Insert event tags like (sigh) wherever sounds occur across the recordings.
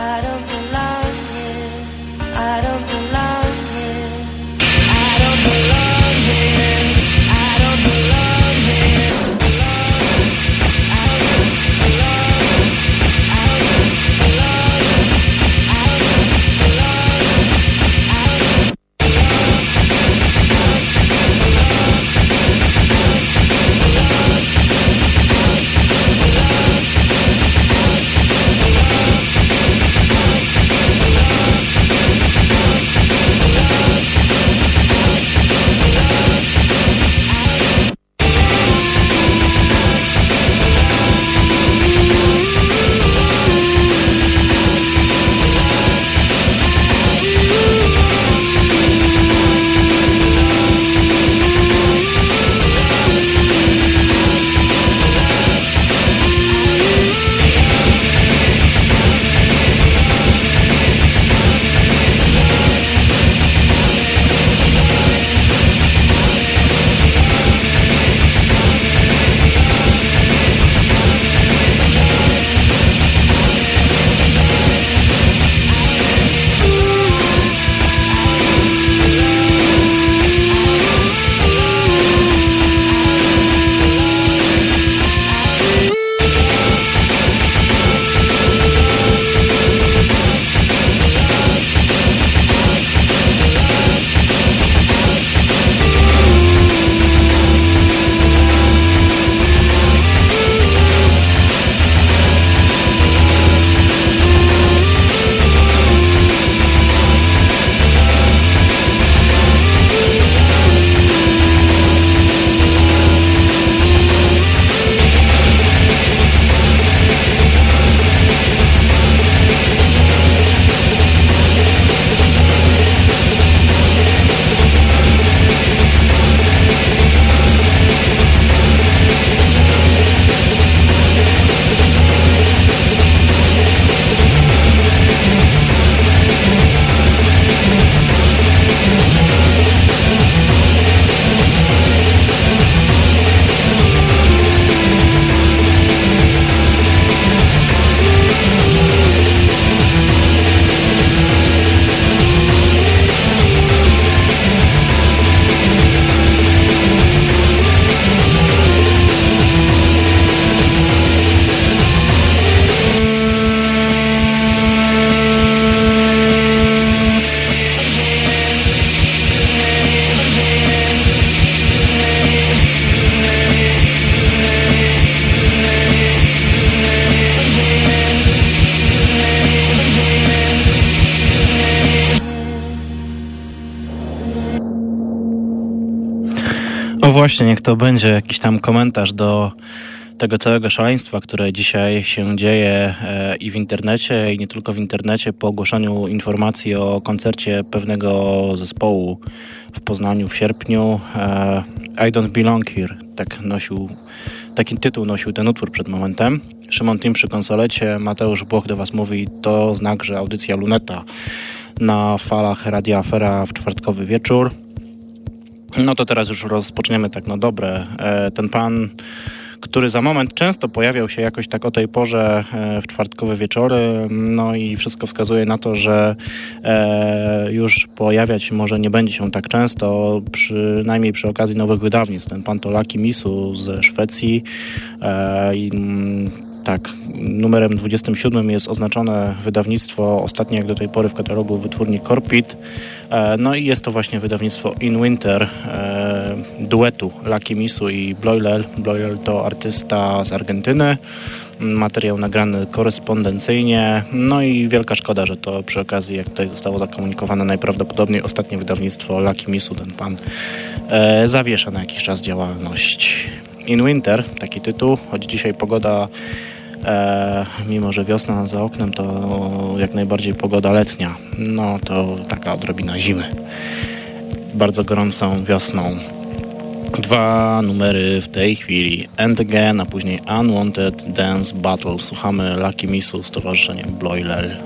I don't właśnie, niech to będzie jakiś tam komentarz do tego całego szaleństwa, które dzisiaj się dzieje e, i w internecie, i nie tylko w internecie, po ogłoszeniu informacji o koncercie pewnego zespołu w Poznaniu w sierpniu. E, I Don't Belong Here, tak nosił, taki tytuł nosił ten utwór przed momentem. Szymon Tim przy konsolecie, Mateusz Błoch do Was mówi, to znak, że audycja Luneta na falach Radia Afera w czwartkowy wieczór. No to teraz już rozpoczniemy tak no dobre. E, ten pan, który za moment często pojawiał się jakoś tak o tej porze e, w czwartkowe wieczory, no i wszystko wskazuje na to, że e, już pojawiać może nie będzie się tak często, przynajmniej przy okazji nowych wydawnictw. Ten pan to Laki Misu ze Szwecji i mm, tak, numerem 27 jest oznaczone wydawnictwo ostatnie jak do tej pory w katalogu wytwórni Corpit. E, no i jest to właśnie wydawnictwo In Winter e, duetu Lucky Misu i Bloilel. Bloilel to artysta z Argentyny. Materiał nagrany korespondencyjnie. No i wielka szkoda, że to przy okazji, jak tutaj zostało zakomunikowane, najprawdopodobniej ostatnie wydawnictwo Lucky Misu, ten pan e, zawiesza na jakiś czas działalność. In Winter, taki tytuł, choć dzisiaj pogoda E, mimo, że wiosna za oknem to jak najbardziej pogoda letnia. No to taka odrobina zimy. Bardzo gorącą wiosną. Dwa numery w tej chwili. End Again, a później Unwanted Dance Battle. Słuchamy Lucky Misu z towarzyszeniem Bloilel.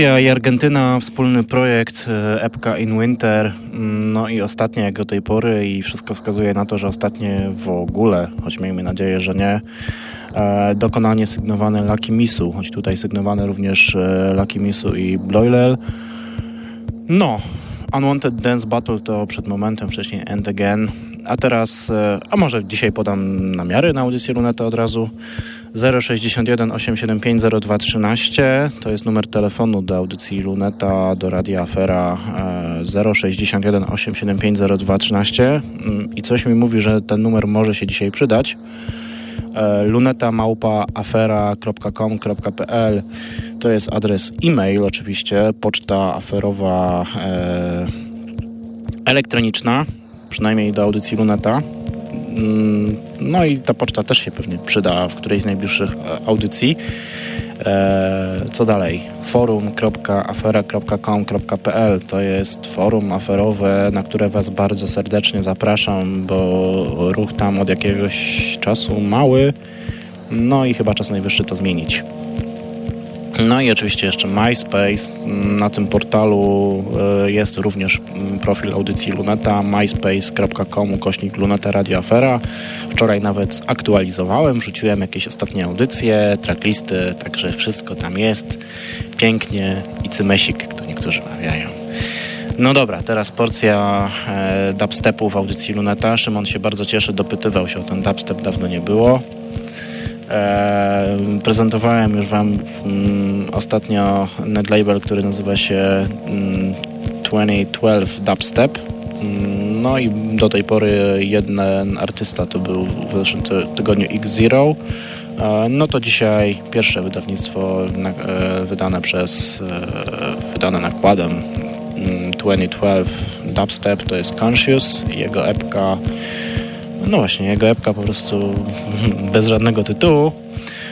Szwecja i Argentyna, wspólny projekt e, Epka in Winter. Mm, no i ostatnie jak do tej pory i wszystko wskazuje na to, że ostatnie w ogóle, choć miejmy nadzieję, że nie, e, dokonanie sygnowane Lucky Misu, choć tutaj sygnowane również e, Lucky Misu i Bloilel. No, Unwanted Dance Battle to przed momentem, wcześniej End Again, a teraz, a może dzisiaj podam namiary na audycję Luneta od razu. 061 875 0213 to jest numer telefonu do audycji Luneta, do Radia Afera 061 875 0213 i coś mi mówi, że ten numer może się dzisiaj przydać. E, luneta małpa afera.com.pl to jest adres e-mail oczywiście, poczta aferowa e, elektroniczna, przynajmniej do audycji Luneta. No i ta poczta też się pewnie przyda w którejś z najbliższych e, audycji. E, co dalej? forum.afera.com.pl to jest forum aferowe, na które Was bardzo serdecznie zapraszam, bo ruch tam od jakiegoś czasu mały. No i chyba czas najwyższy to zmienić. No i oczywiście jeszcze MySpace. Na tym portalu e, jest również mm, profil audycji Luneta myspace.com kośnik Luneta Radio Afera. Wczoraj nawet aktualizowałem, wrzuciłem jakieś ostatnie audycje, tracklisty, także wszystko tam jest. Pięknie i cymesik, jak to niektórzy mawiają. No dobra, teraz porcja e, dubstepu w audycji Luneta. Szymon się bardzo cieszy, dopytywał się o ten dubstep, dawno nie było. Prezentowałem już Wam mm, ostatnio netlabel, który nazywa się mm, 2012 Dubstep. Mm, no i do tej pory jeden artysta to był w zeszłym tygodniu X-Zero. E, no to dzisiaj pierwsze wydawnictwo e, wydane przez, e, wydane nakładem 2012 Dubstep to jest Conscious. Jego epka no właśnie, jego epka po prostu (laughs) bez żadnego tytułu,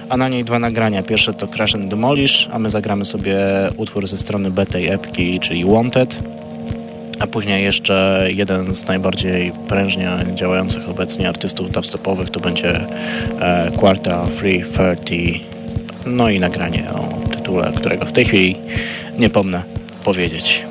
a na niej dwa nagrania. Pierwsze to Crash and Demolish, a my zagramy sobie utwór ze strony B tej epki, czyli Wanted, a później jeszcze jeden z najbardziej prężnie działających obecnie artystów dubstepowych to będzie e, Quarta 330, no i nagranie o tytule, którego w tej chwili nie pomnę powiedzieć.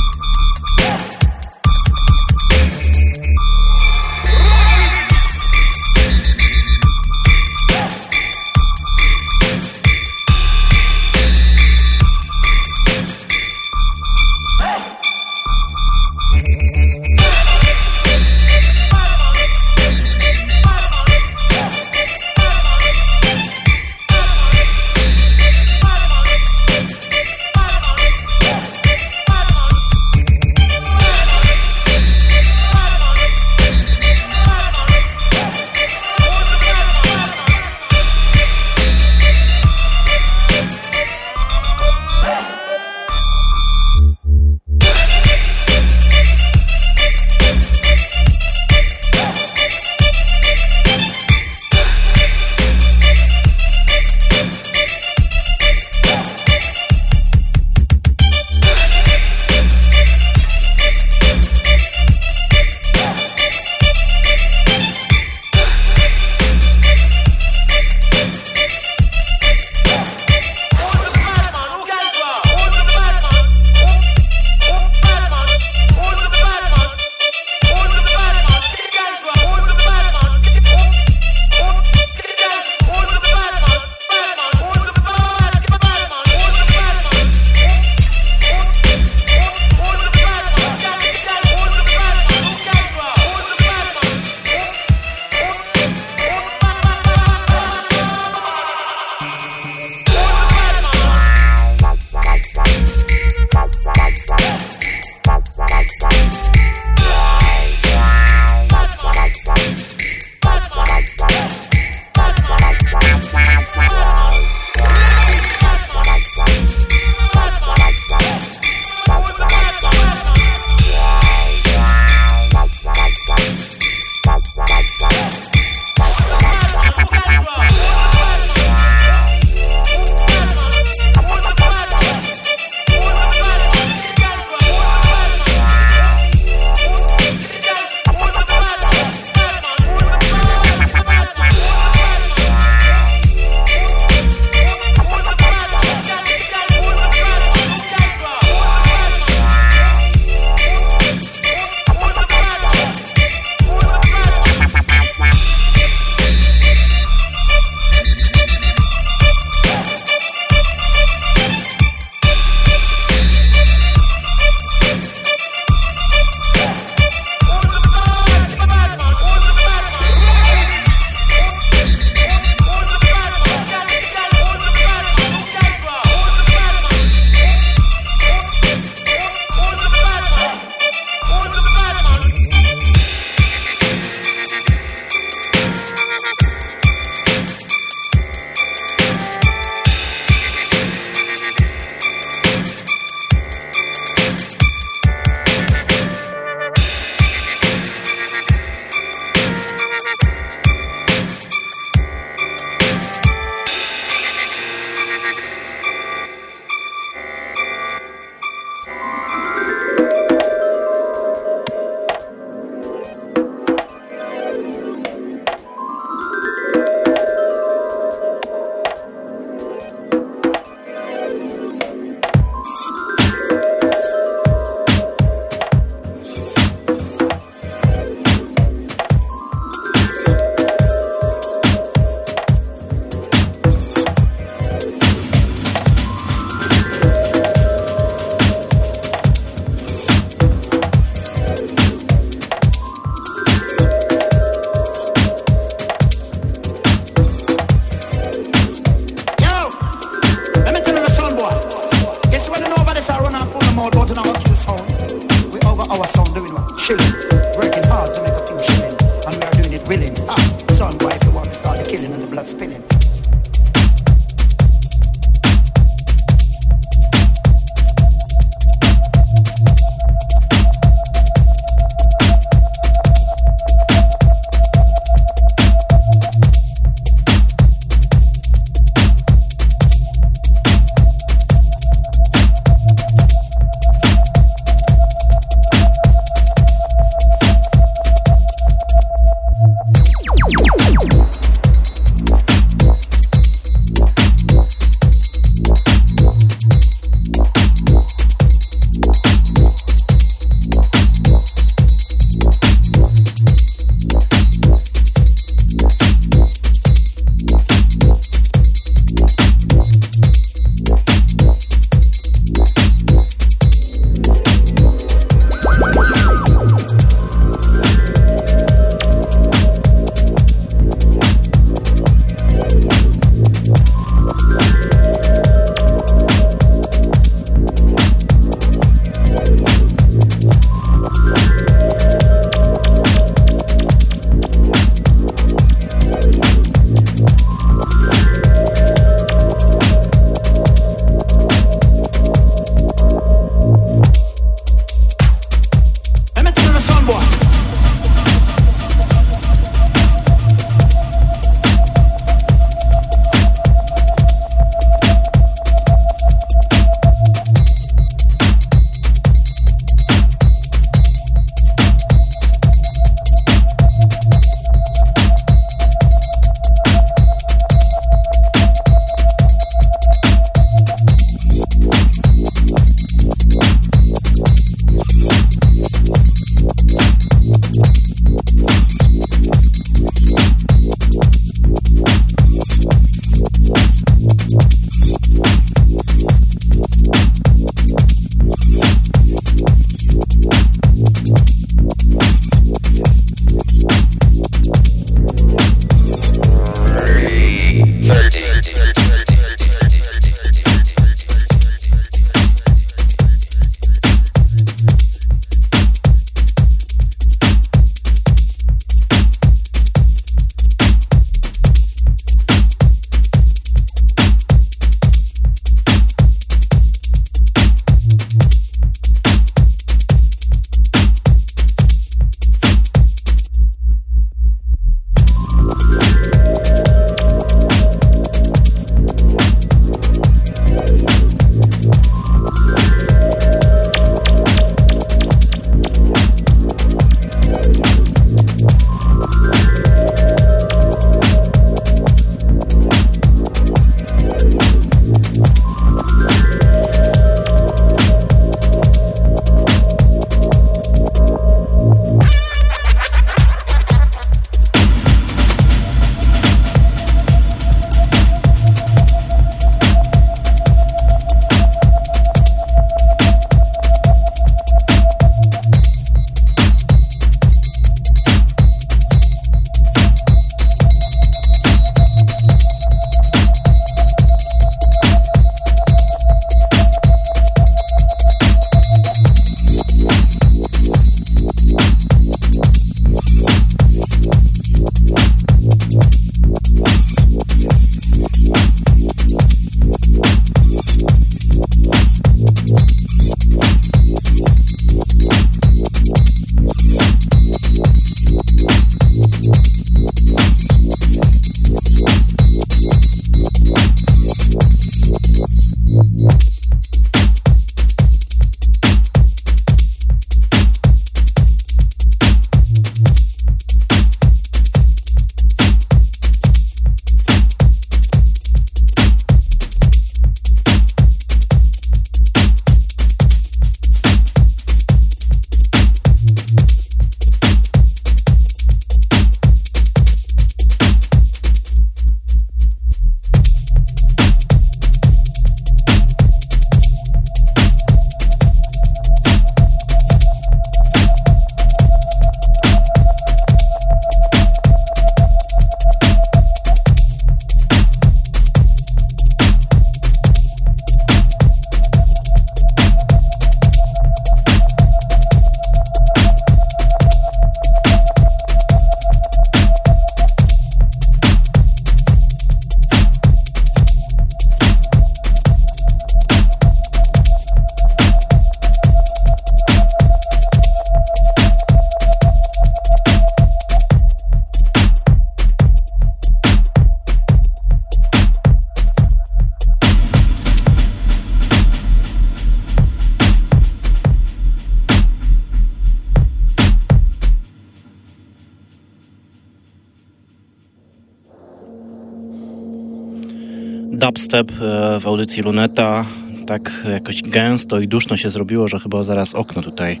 Dubstep e, w audycji Luneta. Tak jakoś gęsto i duszno się zrobiło, że chyba zaraz okno tutaj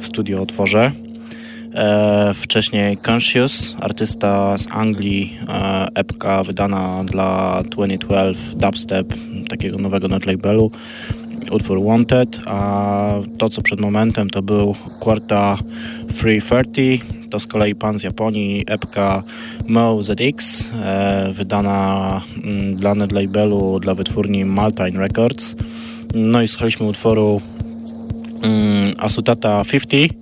w studio otworzę. E, wcześniej Conscious, artysta z Anglii, e, epka wydana dla 2012 Dubstep, takiego nowego netlabelu, utwór Wanted, a to co przed momentem to był Quarta 330, to z kolei pan z Japonii, epka Mo ZX, e, wydana mm, dla netlabelu, dla wytwórni Maltine Records. No i słuchaliśmy utworu mm, Asutata 50,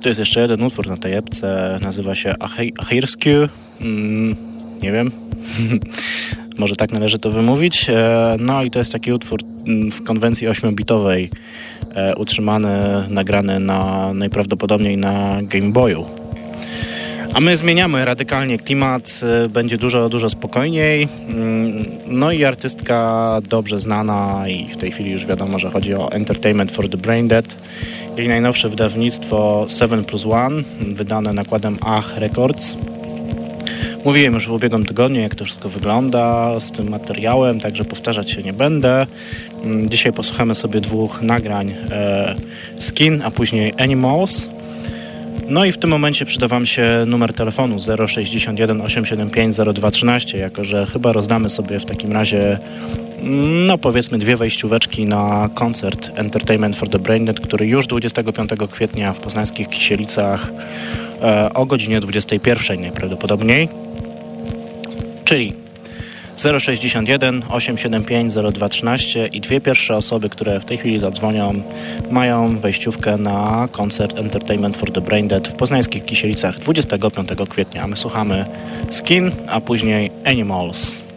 to jest jeszcze jeden utwór na tej epce, nazywa się Ahirskew. Mm, nie wiem, (laughs) może tak należy to wymówić. E, no i to jest taki utwór mm, w konwencji 8-bitowej, e, utrzymany, nagrany na, najprawdopodobniej na Game Boyu. A my zmieniamy radykalnie klimat, e, będzie dużo, dużo spokojniej. Mm, no i artystka dobrze znana i w tej chwili już wiadomo, że chodzi o Entertainment for the Brain Dead. Jej najnowsze wydawnictwo 7 plus 1, wydane nakładem Ach Records. Mówiłem już w ubiegłym tygodniu, jak to wszystko wygląda z tym materiałem, także powtarzać się nie będę. Mm, dzisiaj posłuchamy sobie dwóch nagrań e, Skin, a później Animals. No i w tym momencie przyda Wam się numer telefonu 061 875 0213, jako że chyba rozdamy sobie w takim razie no powiedzmy dwie wejścióweczki na koncert Entertainment for the Braindead, który już 25 kwietnia w poznańskich Kisielicach e, o godzinie 21 najprawdopodobniej. Czyli 061 875 0213 i dwie pierwsze osoby, które w tej chwili zadzwonią, mają wejściówkę na koncert Entertainment for the Braindead w poznańskich Kisielicach 25 kwietnia. My słuchamy Skin, a później Animals.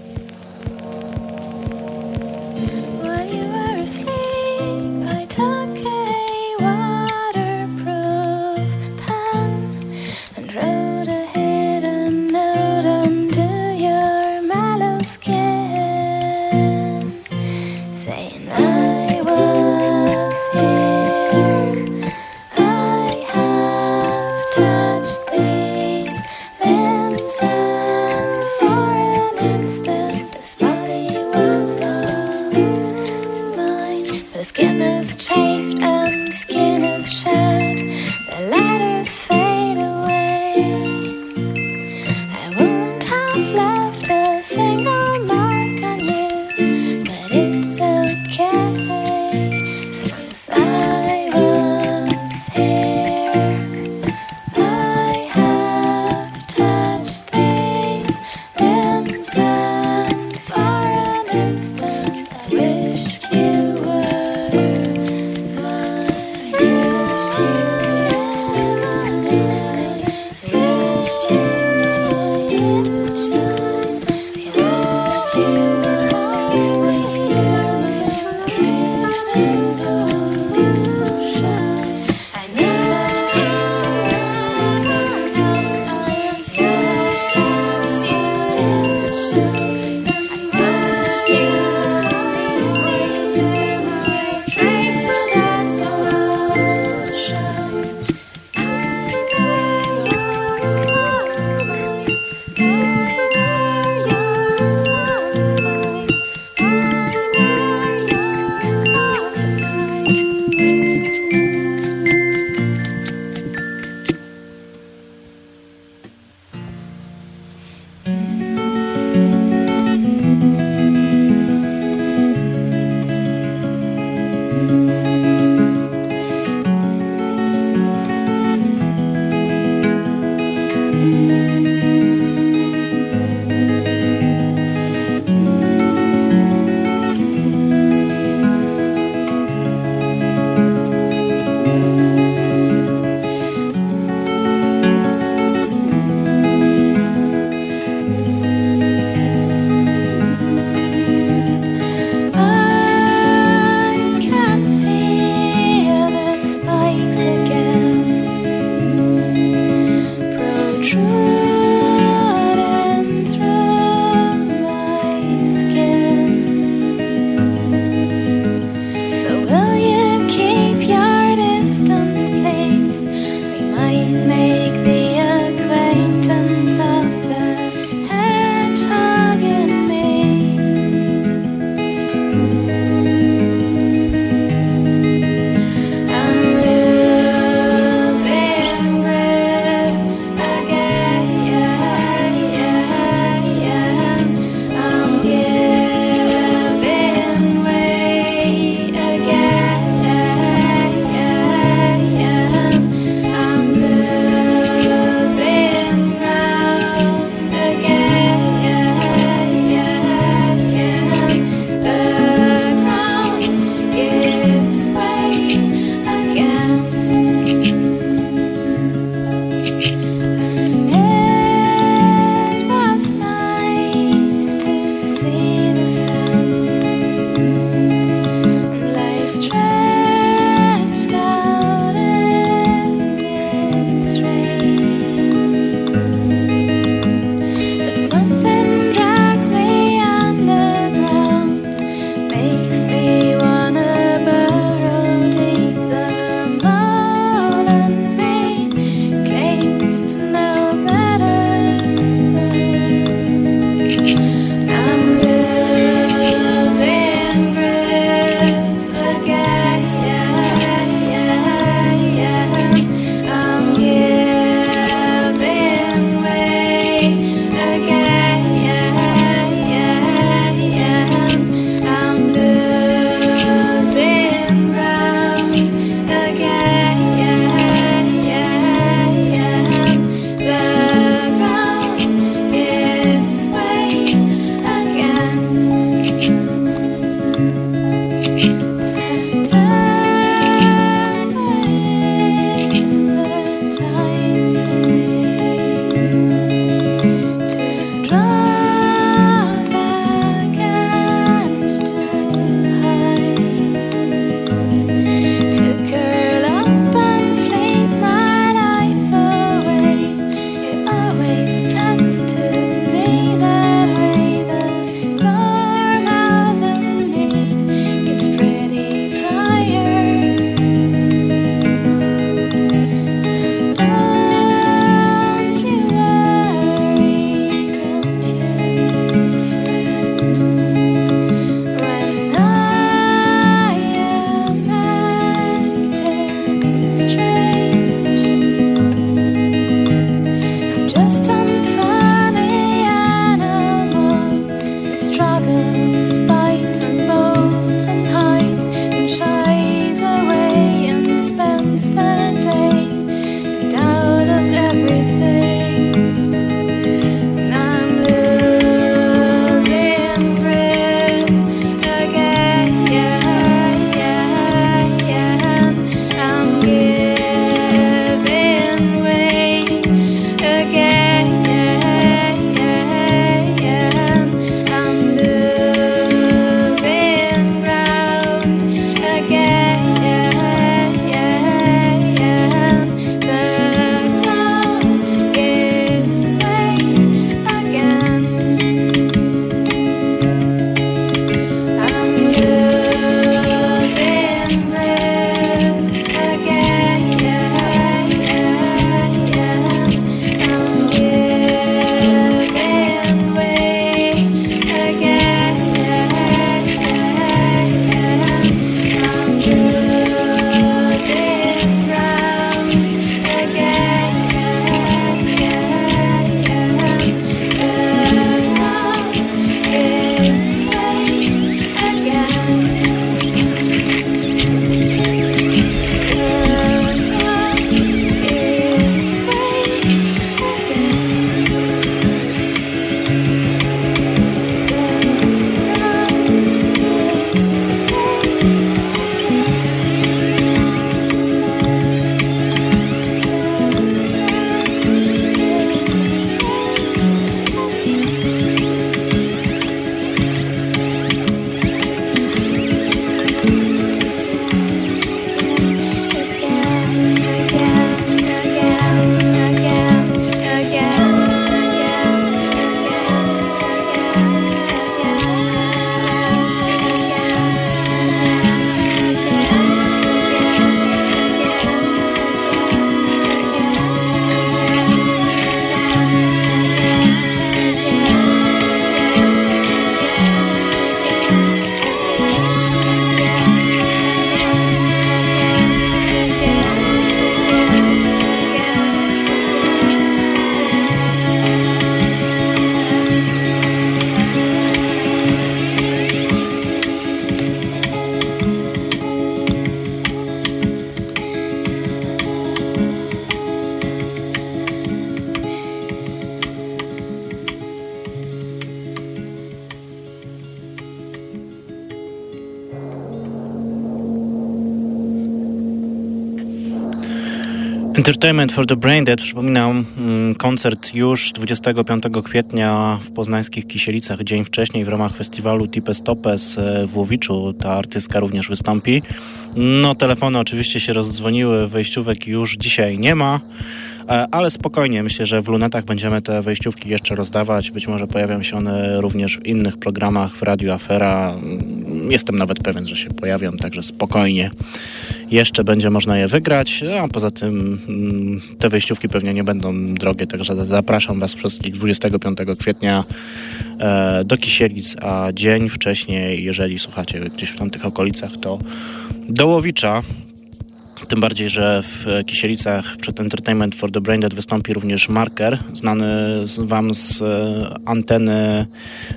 Entertainment for the Brain Dead, przypominam, mm, koncert już 25 kwietnia w poznańskich Kisielicach, dzień wcześniej w ramach festiwalu Tipes Topes w Łowiczu. Ta artystka również wystąpi. No, telefony oczywiście się rozdzwoniły, wejściówek już dzisiaj nie ma. E, ale spokojnie, myślę, że w lunetach będziemy te wejściówki jeszcze rozdawać. Być może pojawią się one również w innych programach w Radiu Afera. Jestem nawet pewien, że się pojawią, także spokojnie. Jeszcze będzie można je wygrać, a poza tym mm, te wejściówki pewnie nie będą drogie, także zapraszam Was wszystkich 25 kwietnia e, do Kisielic, a dzień wcześniej, jeżeli słuchacie gdzieś w tamtych okolicach, to do Łowicza tym bardziej, że w Kisielicach przed Entertainment for the Braindead wystąpi również Marker, znany Wam z e, anteny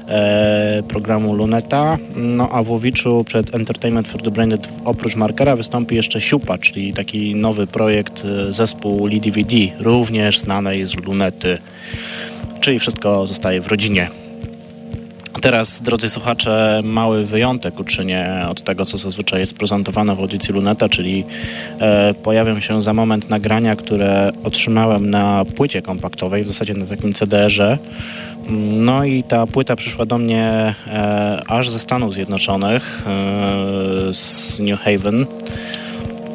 e, programu Luneta. No a w Łowiczu przed Entertainment for the Braindead oprócz Markera wystąpi jeszcze Siupa, czyli taki nowy projekt e, zespół Lee DVD, również znanej z Lunety. Czyli wszystko zostaje w rodzinie. Teraz, drodzy słuchacze, mały wyjątek uczynię od tego, co zazwyczaj jest prezentowane w audycji Luneta, czyli e, pojawią się za moment nagrania, które otrzymałem na płycie kompaktowej, w zasadzie na takim CDR-ze. No i ta płyta przyszła do mnie e, aż ze Stanów Zjednoczonych, e, z New Haven.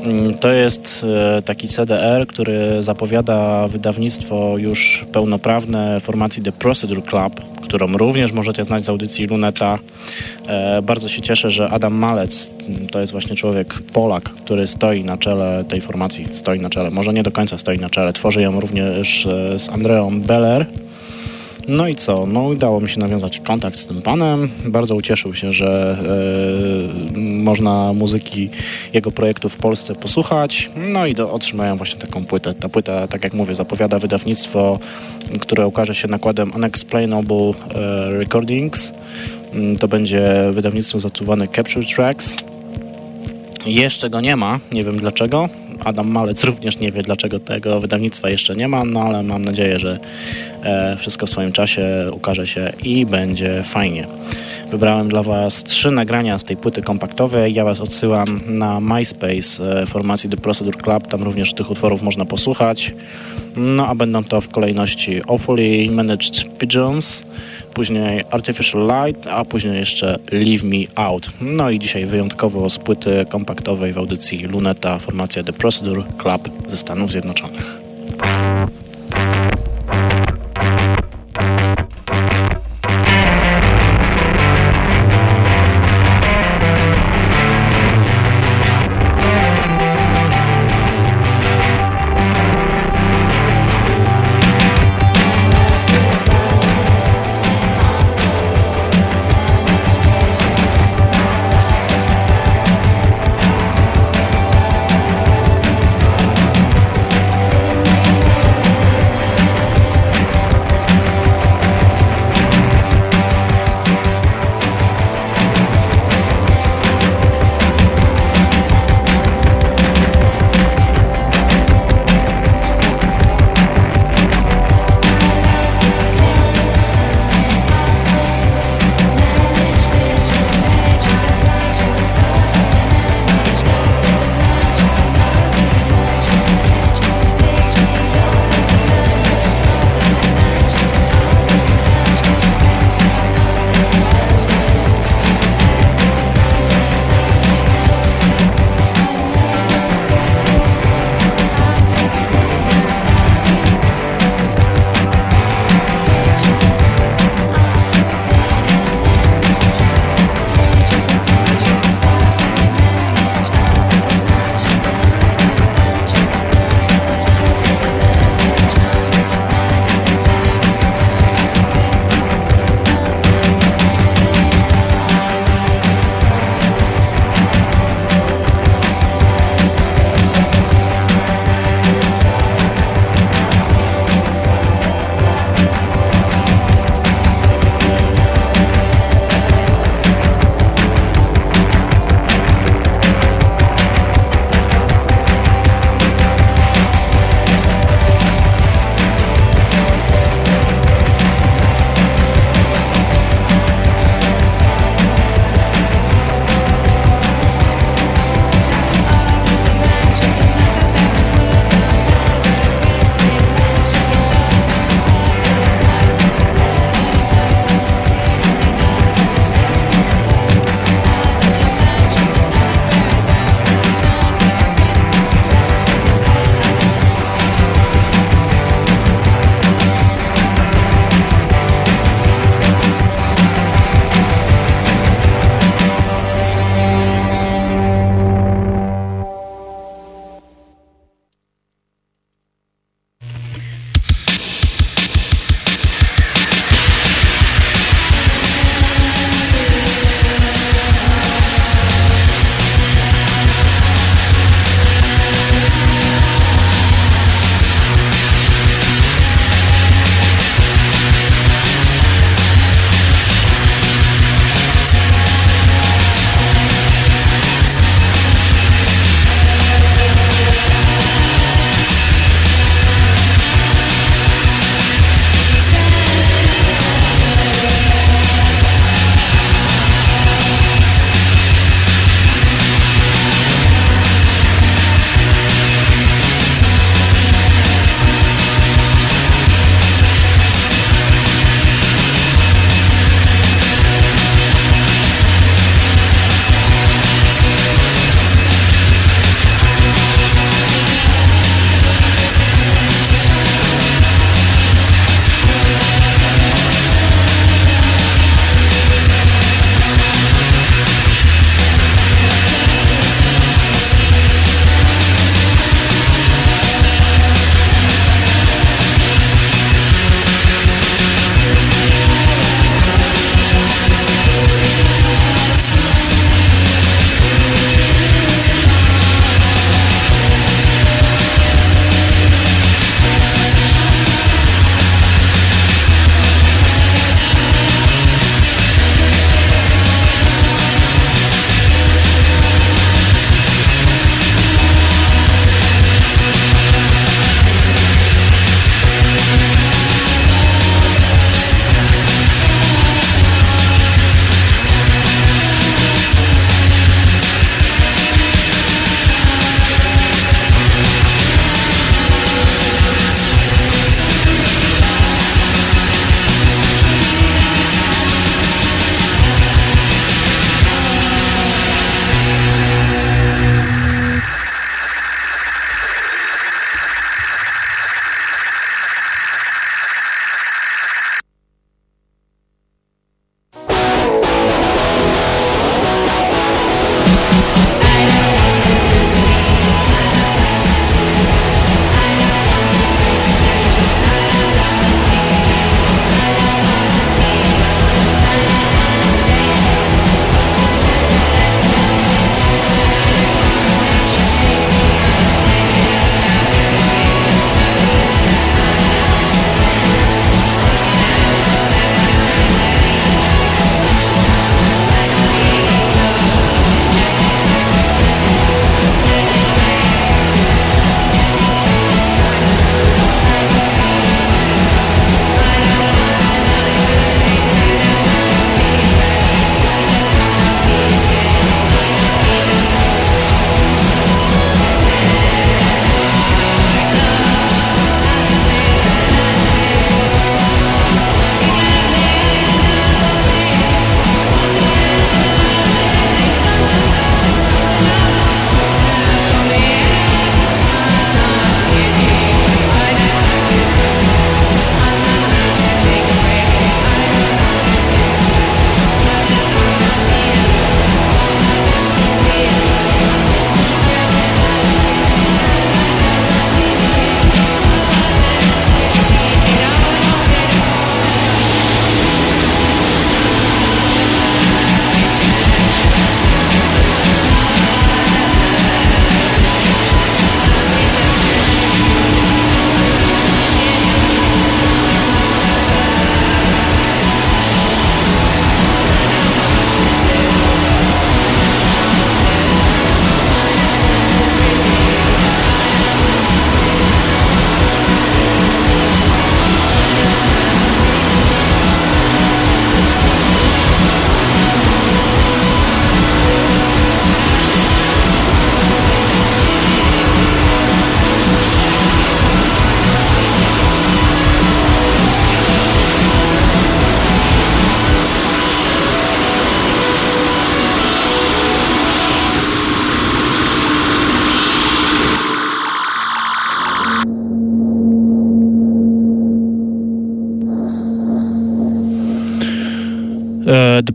Mm, to jest e, taki CDR, który zapowiada wydawnictwo już pełnoprawne formacji The Procedure Club, którą również możecie znać z audycji Luneta. E, bardzo się cieszę, że Adam Malec to jest właśnie człowiek Polak, który stoi na czele tej formacji, stoi na czele, może nie do końca stoi na czele, tworzy ją również e, z Andreą Beller. No i co? No udało mi się nawiązać kontakt z tym panem. Bardzo ucieszył się, że e, można muzyki jego projektu w Polsce posłuchać. No i do, otrzymają właśnie taką płytę. Ta płyta, tak jak mówię, zapowiada wydawnictwo, które ukaże się nakładem Unexplainable e, Recordings. Mm, to będzie wydawnictwo zatytułowane Capture Tracks. Jeszcze go nie ma, nie wiem dlaczego. Adam Malec również nie wie, dlaczego tego wydawnictwa jeszcze nie ma, no ale mam nadzieję, że e, wszystko w swoim czasie ukaże się i będzie fajnie. Wybrałem dla Was trzy nagrania z tej płyty kompaktowej. Ja Was odsyłam na MySpace e, formacji The Procedure Club. Tam również tych utworów można posłuchać. No a będą to w kolejności Awfully Managed Pigeons, później Artificial Light, a później jeszcze Leave Me Out. No i dzisiaj wyjątkowo z płyty kompaktowej w audycji Luneta formacja The Procedure Club ze Stanów Zjednoczonych.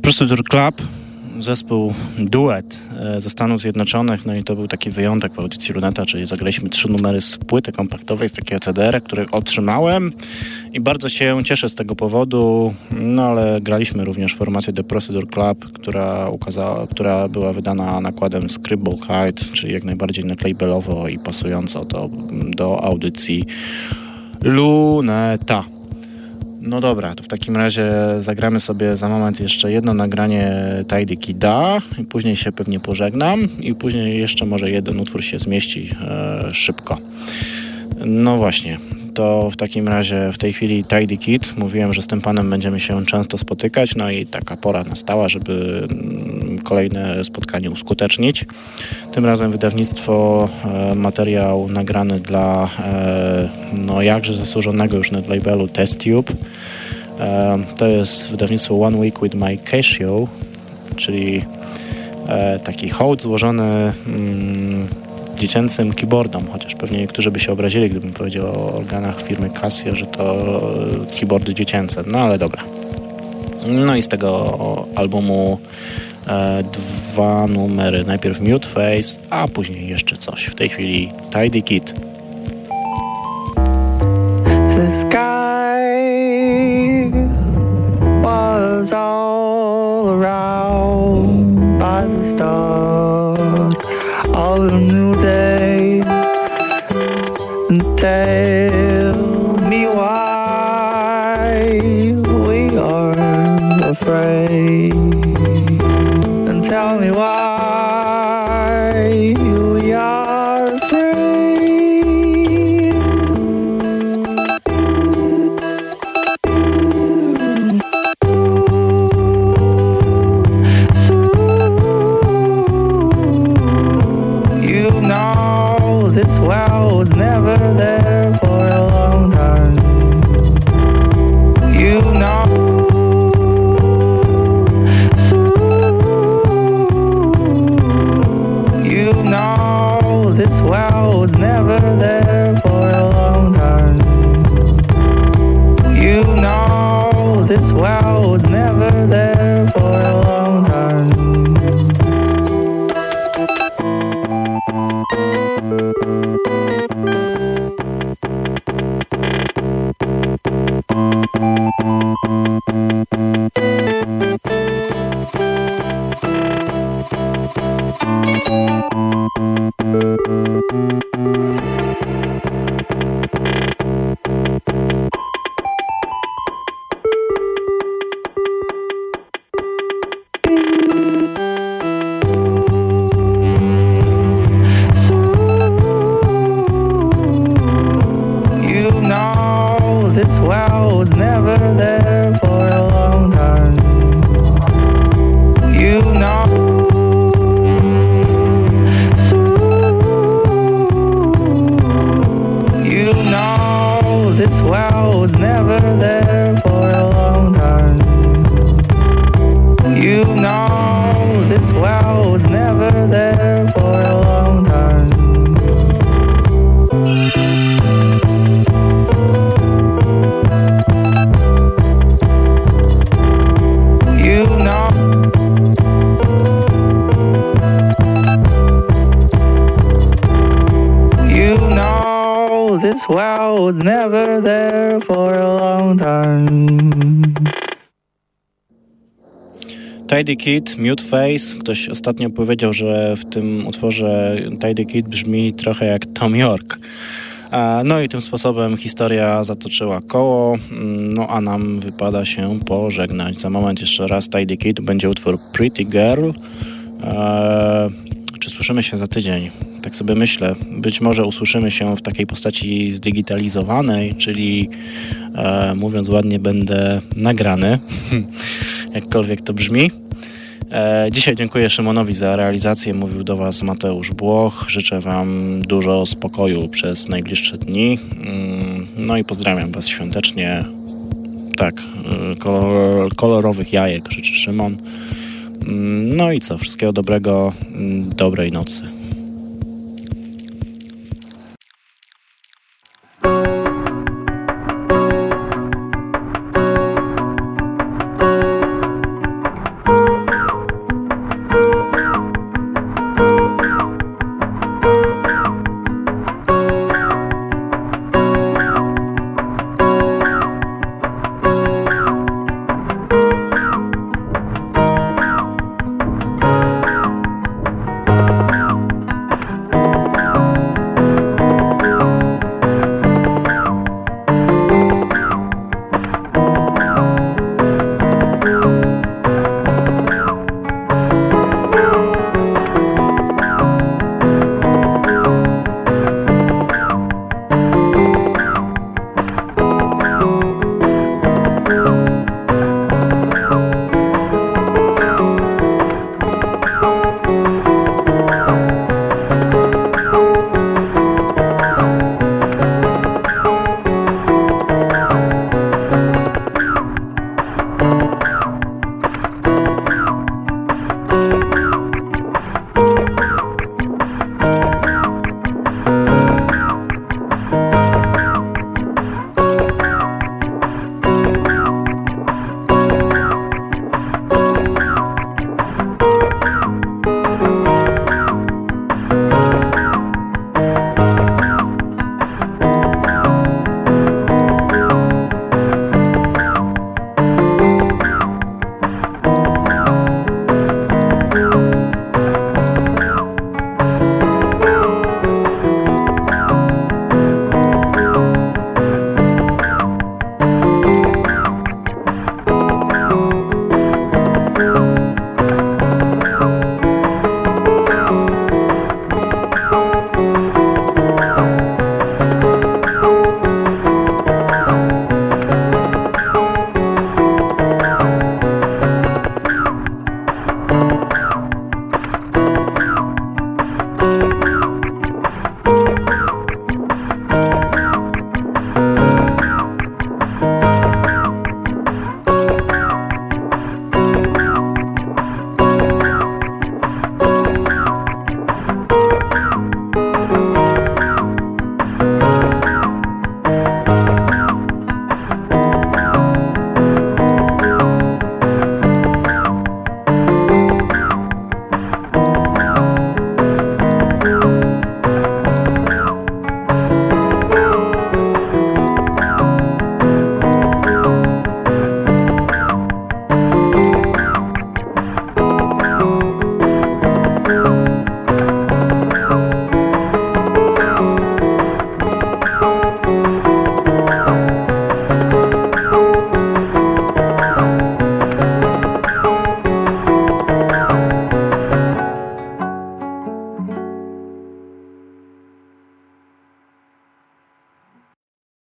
Procedure Club, zespół duet e, ze Stanów Zjednoczonych, no i to był taki wyjątek w audycji Luneta, czyli zagraliśmy trzy numery z płyty kompaktowej, z takiego CDR, który otrzymałem. I bardzo się cieszę z tego powodu, no ale graliśmy również formację The Procedure Club, która, ukazała, która była wydana nakładem Scribble Hide, czyli jak najbardziej netlabelowo i pasująco do, do audycji Luneta. No dobra, to w takim razie zagramy sobie za moment jeszcze jedno nagranie Tidy Kida i później się pewnie pożegnam i później jeszcze może jeden utwór się zmieści e, szybko. No właśnie, to w takim razie w tej chwili Tidy Kid. Mówiłem, że z tym panem będziemy się często spotykać, no i taka pora nastała, żeby mm, kolejne spotkanie uskutecznić. Tym razem wydawnictwo, e, materiał nagrany dla e, no jakże zasłużonego już net labelu TestTube. E, to jest wydawnictwo One Week with My Casio, czyli taki hołd złożony mm, dziecięcym keyboardom, chociaż pewnie niektórzy by się obrazili, gdybym powiedział o organach firmy Casio, że to keyboardy dziecięce, no ale dobra. No i z tego albumu e, dwa numery, najpierw Mute Face, a później jeszcze coś. W tej chwili Tidy Kid. The sky was all around by the stars and Tidy Kid, Mute Face. Ktoś ostatnio powiedział, że w tym utworze Tidy Kid brzmi trochę jak Tom York. No i tym sposobem historia zatoczyła koło, mm, no a nam wypada się pożegnać. Za moment jeszcze raz Tidy Kid, będzie utwór Pretty Girl. E, Czy słyszymy się za tydzień? Tak sobie myślę. Być może usłyszymy się w takiej postaci zdigitalizowanej, czyli e, mówiąc ładnie, będę nagrany. (laughs) Jakkolwiek to brzmi. Dzisiaj dziękuję Szymonowi za realizację. Mówił do Was Mateusz Błoch. Życzę Wam dużo spokoju przez najbliższe dni. Mm, No i pozdrawiam Was świątecznie. Tak, y, kolor, kolorowych jajek życzy Szymon. Mm, No i co, wszystkiego dobrego, mm, dobrej nocy.